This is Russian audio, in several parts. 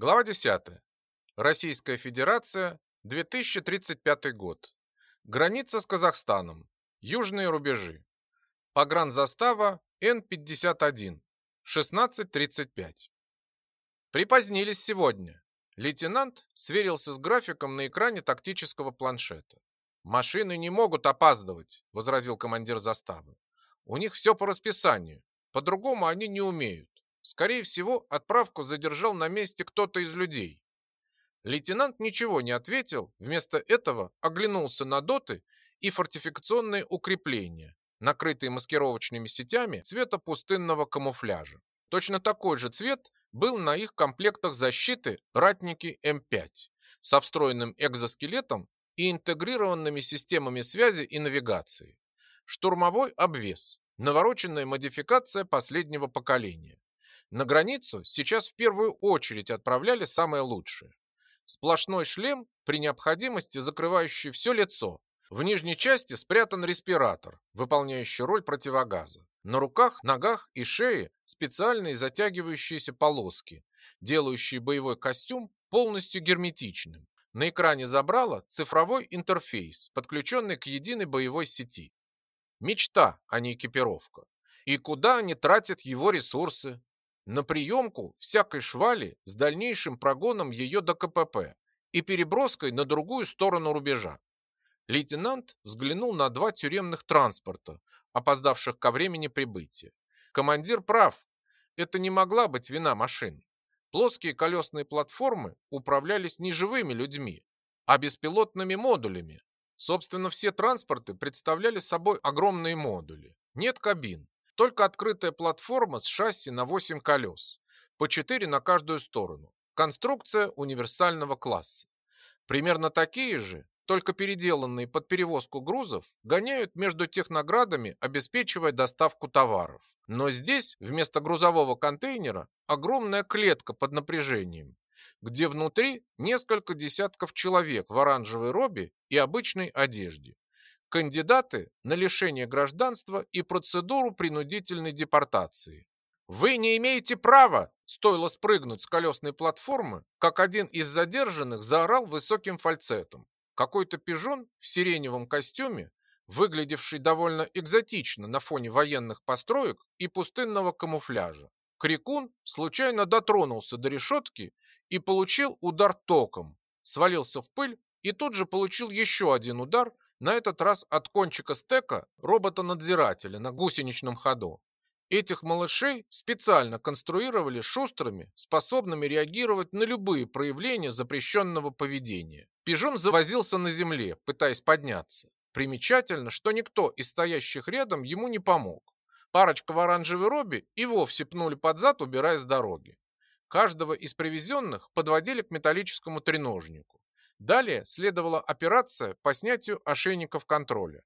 Глава 10. Российская Федерация, 2035 год. Граница с Казахстаном. Южные рубежи. Погранзастава Н-51. 16.35. Припозднились сегодня. Лейтенант сверился с графиком на экране тактического планшета. «Машины не могут опаздывать», — возразил командир заставы. «У них все по расписанию. По-другому они не умеют. Скорее всего, отправку задержал на месте кто-то из людей. Лейтенант ничего не ответил, вместо этого оглянулся на доты и фортификационные укрепления, накрытые маскировочными сетями цвета пустынного камуфляжа. Точно такой же цвет был на их комплектах защиты ратники М5 со встроенным экзоскелетом и интегрированными системами связи и навигации. Штурмовой обвес, навороченная модификация последнего поколения. На границу сейчас в первую очередь отправляли самое лучшее. Сплошной шлем, при необходимости закрывающий все лицо. В нижней части спрятан респиратор, выполняющий роль противогаза. На руках, ногах и шее специальные затягивающиеся полоски, делающие боевой костюм полностью герметичным. На экране забрала цифровой интерфейс, подключенный к единой боевой сети. Мечта, а не экипировка. И куда они тратят его ресурсы? На приемку всякой швали с дальнейшим прогоном ее до КПП и переброской на другую сторону рубежа. Лейтенант взглянул на два тюремных транспорта, опоздавших ко времени прибытия. Командир прав, это не могла быть вина машин. Плоские колесные платформы управлялись не живыми людьми, а беспилотными модулями. Собственно, все транспорты представляли собой огромные модули. Нет кабин, только открытая платформа с шасси на 8 колес, по 4 на каждую сторону. Конструкция универсального класса. Примерно такие же, только переделанные под перевозку грузов, гоняют между техноградами, обеспечивая доставку товаров. Но здесь вместо грузового контейнера огромная клетка под напряжением, где внутри несколько десятков человек в оранжевой робе и обычной одежде кандидаты на лишение гражданства и процедуру принудительной депортации. Вы не имеете права, стоило спрыгнуть с колесной платформы, как один из задержанных заорал высоким фальцетом. Какой-то пижон в сиреневом костюме, выглядевший довольно экзотично на фоне военных построек и пустынного камуфляжа. Крикун случайно дотронулся до решетки и получил удар током, свалился в пыль и тут же получил еще один удар – на этот раз от кончика стека робота-надзирателя на гусеничном ходу. Этих малышей специально конструировали шустрыми, способными реагировать на любые проявления запрещенного поведения. Пижон завозился на земле, пытаясь подняться. Примечательно, что никто из стоящих рядом ему не помог. Парочка в оранжевой робе и вовсе пнули под зад, убирая с дороги. Каждого из привезенных подводили к металлическому треножнику. Далее следовала операция по снятию ошейников контроля.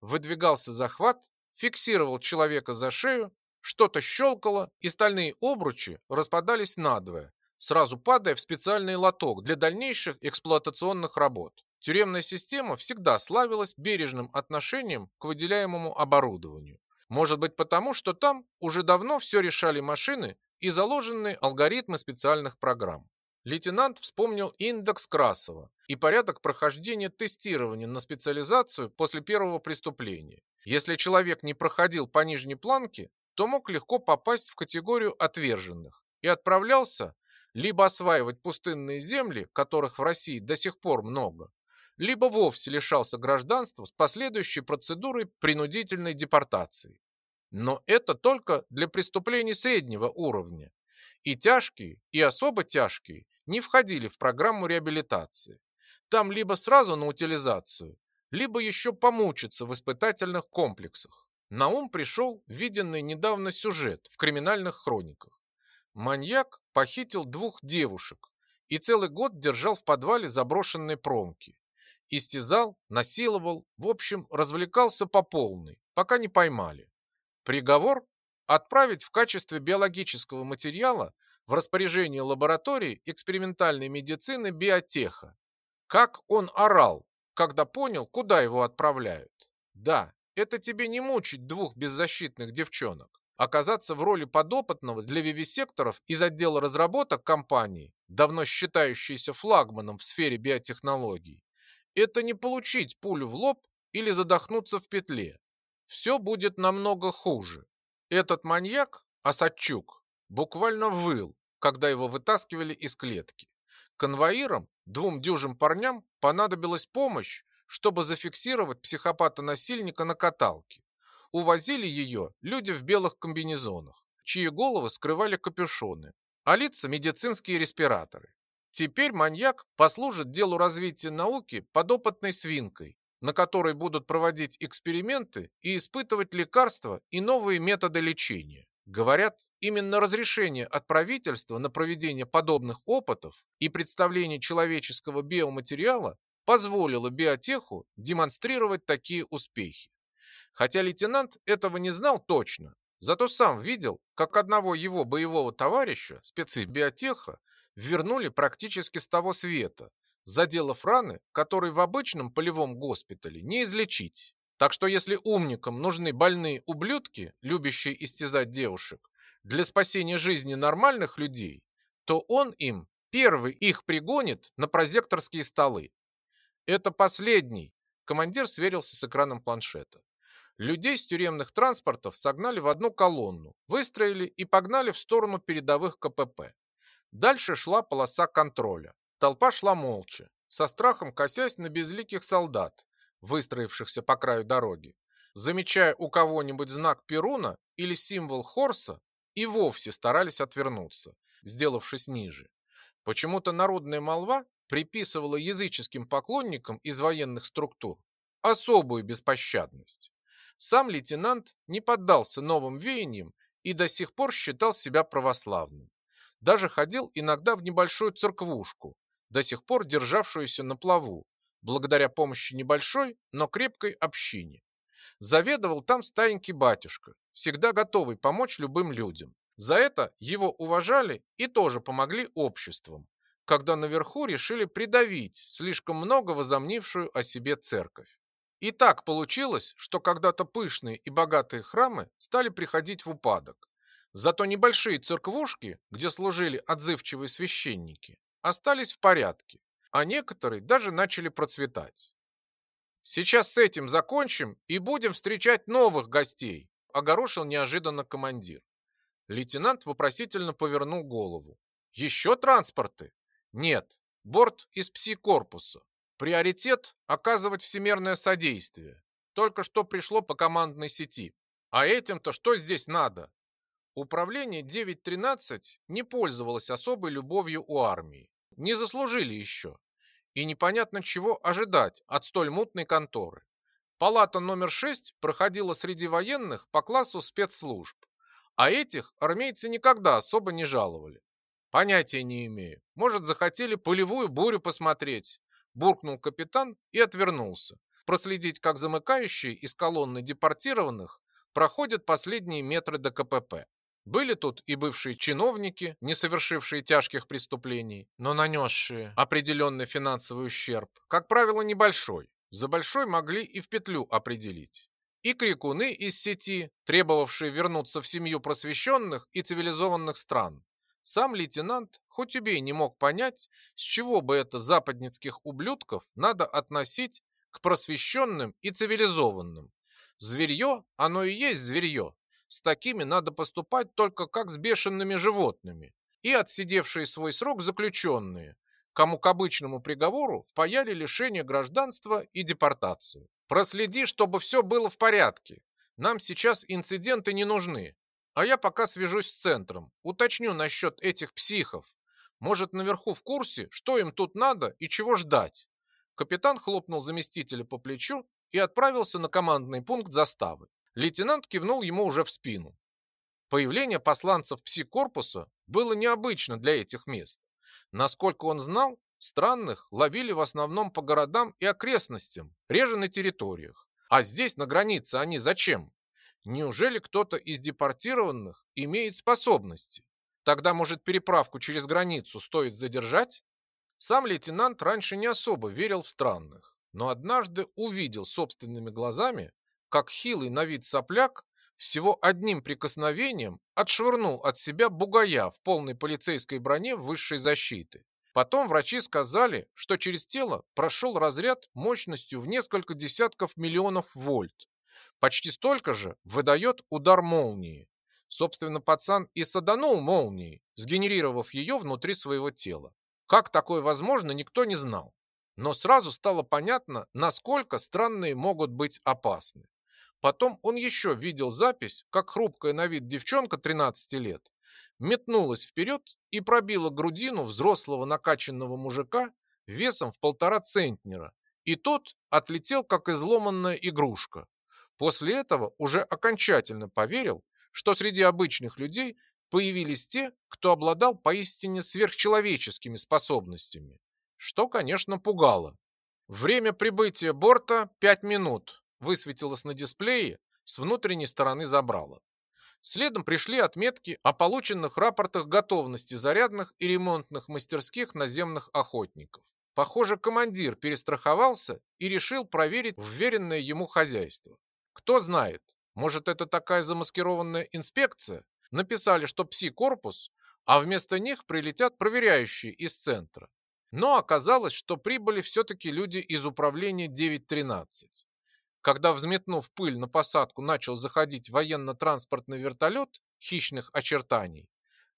Выдвигался захват, фиксировал человека за шею, что-то щелкало, и стальные обручи распадались надвое, сразу падая в специальный лоток для дальнейших эксплуатационных работ. Тюремная система всегда славилась бережным отношением к выделяемому оборудованию. Может быть потому, что там уже давно все решали машины и заложенные алгоритмы специальных программ. Лейтенант вспомнил индекс Красова и порядок прохождения тестирования на специализацию после первого преступления. Если человек не проходил по нижней планке, то мог легко попасть в категорию отверженных и отправлялся либо осваивать пустынные земли, которых в России до сих пор много, либо вовсе лишался гражданства с последующей процедурой принудительной депортации. Но это только для преступлений среднего уровня. И тяжкие, и особо тяжкие не входили в программу реабилитации. Там либо сразу на утилизацию, либо еще помучиться в испытательных комплексах. На ум пришел виденный недавно сюжет в криминальных хрониках. Маньяк похитил двух девушек и целый год держал в подвале заброшенной промки. Истязал, насиловал, в общем, развлекался по полной, пока не поймали. Приговор – отправить в качестве биологического материала в распоряжении лаборатории экспериментальной медицины биотеха. Как он орал, когда понял, куда его отправляют. Да, это тебе не мучить двух беззащитных девчонок. Оказаться в роли подопытного для вивисекторов из отдела разработок компании давно считающийся флагманом в сфере биотехнологий, это не получить пулю в лоб или задохнуться в петле. Все будет намного хуже. Этот маньяк, Осадчук, буквально выл, когда его вытаскивали из клетки. Конвоирам, двум дюжим парням, понадобилась помощь, чтобы зафиксировать психопата-насильника на каталке. Увозили ее люди в белых комбинезонах, чьи головы скрывали капюшоны, а лица медицинские респираторы. Теперь маньяк послужит делу развития науки подопытной свинкой, на которой будут проводить эксперименты и испытывать лекарства и новые методы лечения. Говорят, именно разрешение от правительства на проведение подобных опытов и представление человеческого биоматериала позволило биотеху демонстрировать такие успехи. Хотя лейтенант этого не знал точно, зато сам видел, как одного его боевого товарища, спецы биотеха, вернули практически с того света, заделав раны, которые в обычном полевом госпитале не излечить. Так что если умникам нужны больные ублюдки, любящие истязать девушек, для спасения жизни нормальных людей, то он им первый их пригонит на прозекторские столы. Это последний. Командир сверился с экраном планшета. Людей с тюремных транспортов согнали в одну колонну, выстроили и погнали в сторону передовых КПП. Дальше шла полоса контроля. Толпа шла молча, со страхом косясь на безликих солдат, выстроившихся по краю дороги. Замечая у кого-нибудь знак Перуна или символ Хорса, и вовсе старались отвернуться, сделавшись ниже. Почему-то народная молва приписывала языческим поклонникам из военных структур особую беспощадность. Сам лейтенант не поддался новым веяниям и до сих пор считал себя православным. Даже ходил иногда в небольшую церквушку, до сих пор державшуюся на плаву, благодаря помощи небольшой, но крепкой общине. Заведовал там стаенький батюшка, всегда готовый помочь любым людям. За это его уважали и тоже помогли обществом, когда наверху решили придавить слишком много возомнившую о себе церковь. И так получилось, что когда-то пышные и богатые храмы стали приходить в упадок, Зато небольшие церквушки, где служили отзывчивые священники, остались в порядке, а некоторые даже начали процветать. «Сейчас с этим закончим и будем встречать новых гостей», огорошил неожиданно командир. Лейтенант вопросительно повернул голову. «Еще транспорты?» «Нет, борт из пси-корпуса. Приоритет – оказывать всемирное содействие. Только что пришло по командной сети. А этим-то что здесь надо? Управление 9.13 не пользовалось особой любовью у армии. Не заслужили еще. И непонятно чего ожидать от столь мутной конторы. Палата номер 6 проходила среди военных по классу спецслужб. А этих армейцы никогда особо не жаловали. Понятия не имею. Может, захотели полевую бурю посмотреть. Буркнул капитан и отвернулся. Проследить, как замыкающие из колонны депортированных проходят последние метры до КПП. Были тут и бывшие чиновники, не совершившие тяжких преступлений, но нанесшие определенный финансовый ущерб, как правило, небольшой. За большой могли и в петлю определить. И крикуны из сети, требовавшие вернуться в семью просвещенных и цивилизованных стран. Сам лейтенант, хоть убей, не мог понять, с чего бы это западницких ублюдков надо относить к просвещенным и цивилизованным. Зверье, оно и есть зверье, с такими надо поступать только как с бешеными животными. И отсидевшие свой срок заключенные, кому к обычному приговору впаяли лишение гражданства и депортацию. Проследи, чтобы все было в порядке. Нам сейчас инциденты не нужны. А я пока свяжусь с центром, уточню насчет этих психов. Может, наверху в курсе, что им тут надо и чего ждать. Капитан хлопнул заместителя по плечу и отправился на командный пункт заставы. Лейтенант кивнул ему уже в спину. Появление посланцев пси-корпуса было необычно для этих мест. Насколько он знал, странных ловили в основном по городам и окрестностям, реже на территориях. А здесь, на границе, они зачем? Неужели кто-то из депортированных имеет способности? Тогда, может, переправку через границу стоит задержать? Сам лейтенант раньше не особо верил в странных, но однажды увидел собственными глазами, как хилый на вид сопляк всего одним прикосновением отшвырнул от себя бугая в полной полицейской броне высшей защиты. Потом врачи сказали, что через тело прошел разряд мощностью в несколько десятков миллионов вольт. Почти столько же выдает удар молнии. Собственно, пацан и саданул молнией, сгенерировав ее внутри своего тела. Как такое возможно, никто не знал. Но сразу стало понятно, насколько странные могут быть опасны. Потом он еще видел запись, как хрупкая на вид девчонка 13 лет метнулась вперед и пробила грудину взрослого накачанного мужика весом в полтора центнера, и тот отлетел, как изломанная игрушка. После этого уже окончательно поверил, что среди обычных людей появились те, кто обладал поистине сверхчеловеческими способностями, что, конечно, пугало. Время прибытия борта 5 минут, высветилось на дисплее с внутренней стороны забрала. Следом пришли отметки о полученных рапортах готовности зарядных и ремонтных мастерских наземных охотников. Похоже, командир перестраховался и решил проверить вверенное ему хозяйство. Кто знает, может это такая замаскированная инспекция? Написали, что пси-корпус, а вместо них прилетят проверяющие из центра. Но оказалось, что прибыли все-таки люди из управления 913. Когда, взметнув пыль на посадку, начал заходить военно-транспортный вертолет хищных очертаний,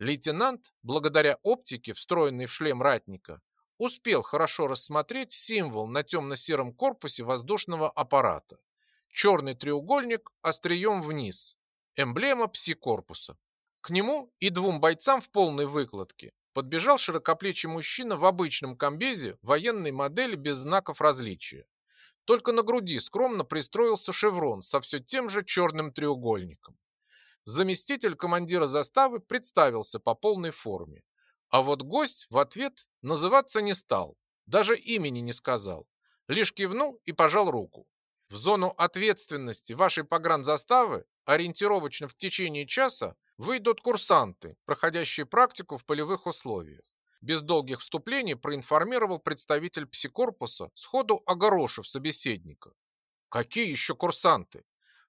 лейтенант, благодаря оптике, встроенной в шлем ратника, успел хорошо рассмотреть символ на темно-сером корпусе воздушного аппарата. Черный треугольник острием вниз. Эмблема пси-корпуса. К нему и двум бойцам в полной выкладке подбежал широкоплечий мужчина в обычном комбезе военной модели без знаков различия. Только на груди скромно пристроился шеврон со все тем же черным треугольником. Заместитель командира заставы представился по полной форме. А вот гость в ответ называться не стал, даже имени не сказал. Лишь кивнул и пожал руку. В зону ответственности вашей погранзаставы ориентировочно в течение часа выйдут курсанты, проходящие практику в полевых условиях без долгих вступлений проинформировал представитель псикорпуса, сходу огорошив собеседника. Какие еще курсанты?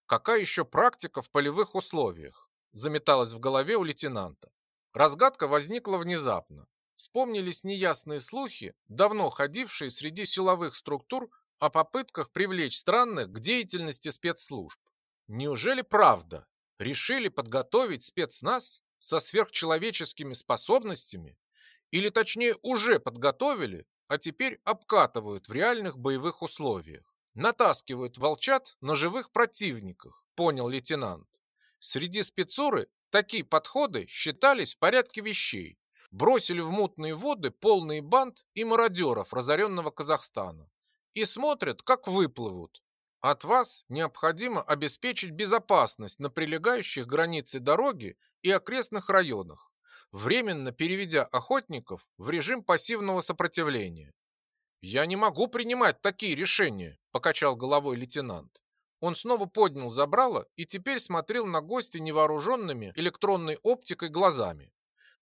Какая еще практика в полевых условиях? Заметалась в голове у лейтенанта. Разгадка возникла внезапно. Вспомнились неясные слухи, давно ходившие среди силовых структур о попытках привлечь странных к деятельности спецслужб. Неужели правда? Решили подготовить спецназ со сверхчеловеческими способностями или точнее уже подготовили, а теперь обкатывают в реальных боевых условиях. Натаскивают волчат на живых противниках, понял лейтенант. Среди спецуры такие подходы считались в порядке вещей. Бросили в мутные воды полный банд и мародеров разоренного Казахстана. И смотрят, как выплывут. От вас необходимо обеспечить безопасность на прилегающих границе дороги и окрестных районах временно переведя охотников в режим пассивного сопротивления. «Я не могу принимать такие решения», – покачал головой лейтенант. Он снова поднял забрало и теперь смотрел на гостя невооруженными электронной оптикой глазами.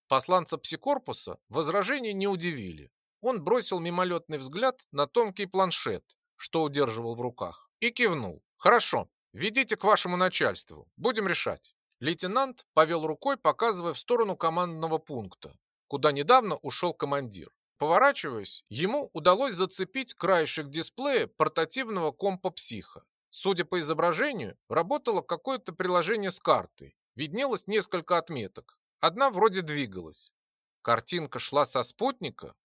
Посланца псикорпуса возражения не удивили. Он бросил мимолетный взгляд на тонкий планшет, что удерживал в руках, и кивнул. «Хорошо, ведите к вашему начальству, будем решать». Лейтенант повел рукой, показывая в сторону командного пункта, куда недавно ушел командир. Поворачиваясь, ему удалось зацепить краешек дисплея портативного компа «Психа». Судя по изображению, работало какое-то приложение с картой. Виднелось несколько отметок. Одна вроде двигалась. Картинка шла со спутника?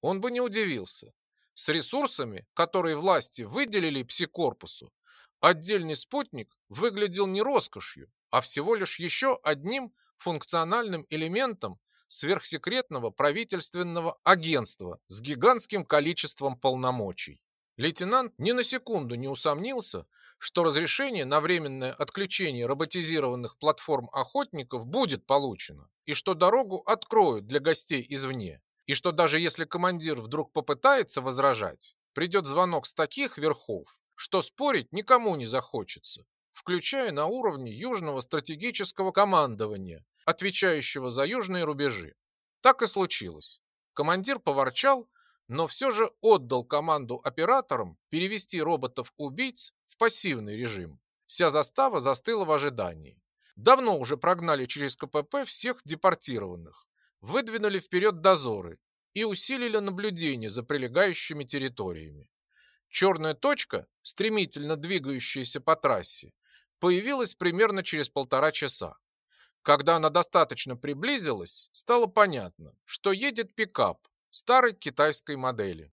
Он бы не удивился. С ресурсами, которые власти выделили псикорпусу, отдельный спутник выглядел не роскошью, а всего лишь еще одним функциональным элементом сверхсекретного правительственного агентства с гигантским количеством полномочий. Лейтенант ни на секунду не усомнился, что разрешение на временное отключение роботизированных платформ охотников будет получено, и что дорогу откроют для гостей извне, и что даже если командир вдруг попытается возражать, придет звонок с таких верхов, что спорить никому не захочется, включая на уровне Южного стратегического командования, отвечающего за южные рубежи. Так и случилось. Командир поворчал, но все же отдал команду операторам перевести роботов-убийц в пассивный режим. Вся застава застыла в ожидании. Давно уже прогнали через КПП всех депортированных, выдвинули вперед дозоры и усилили наблюдение за прилегающими территориями. Черная точка, стремительно двигающаяся по трассе, появилась примерно через полтора часа. Когда она достаточно приблизилась, стало понятно, что едет пикап старой китайской модели.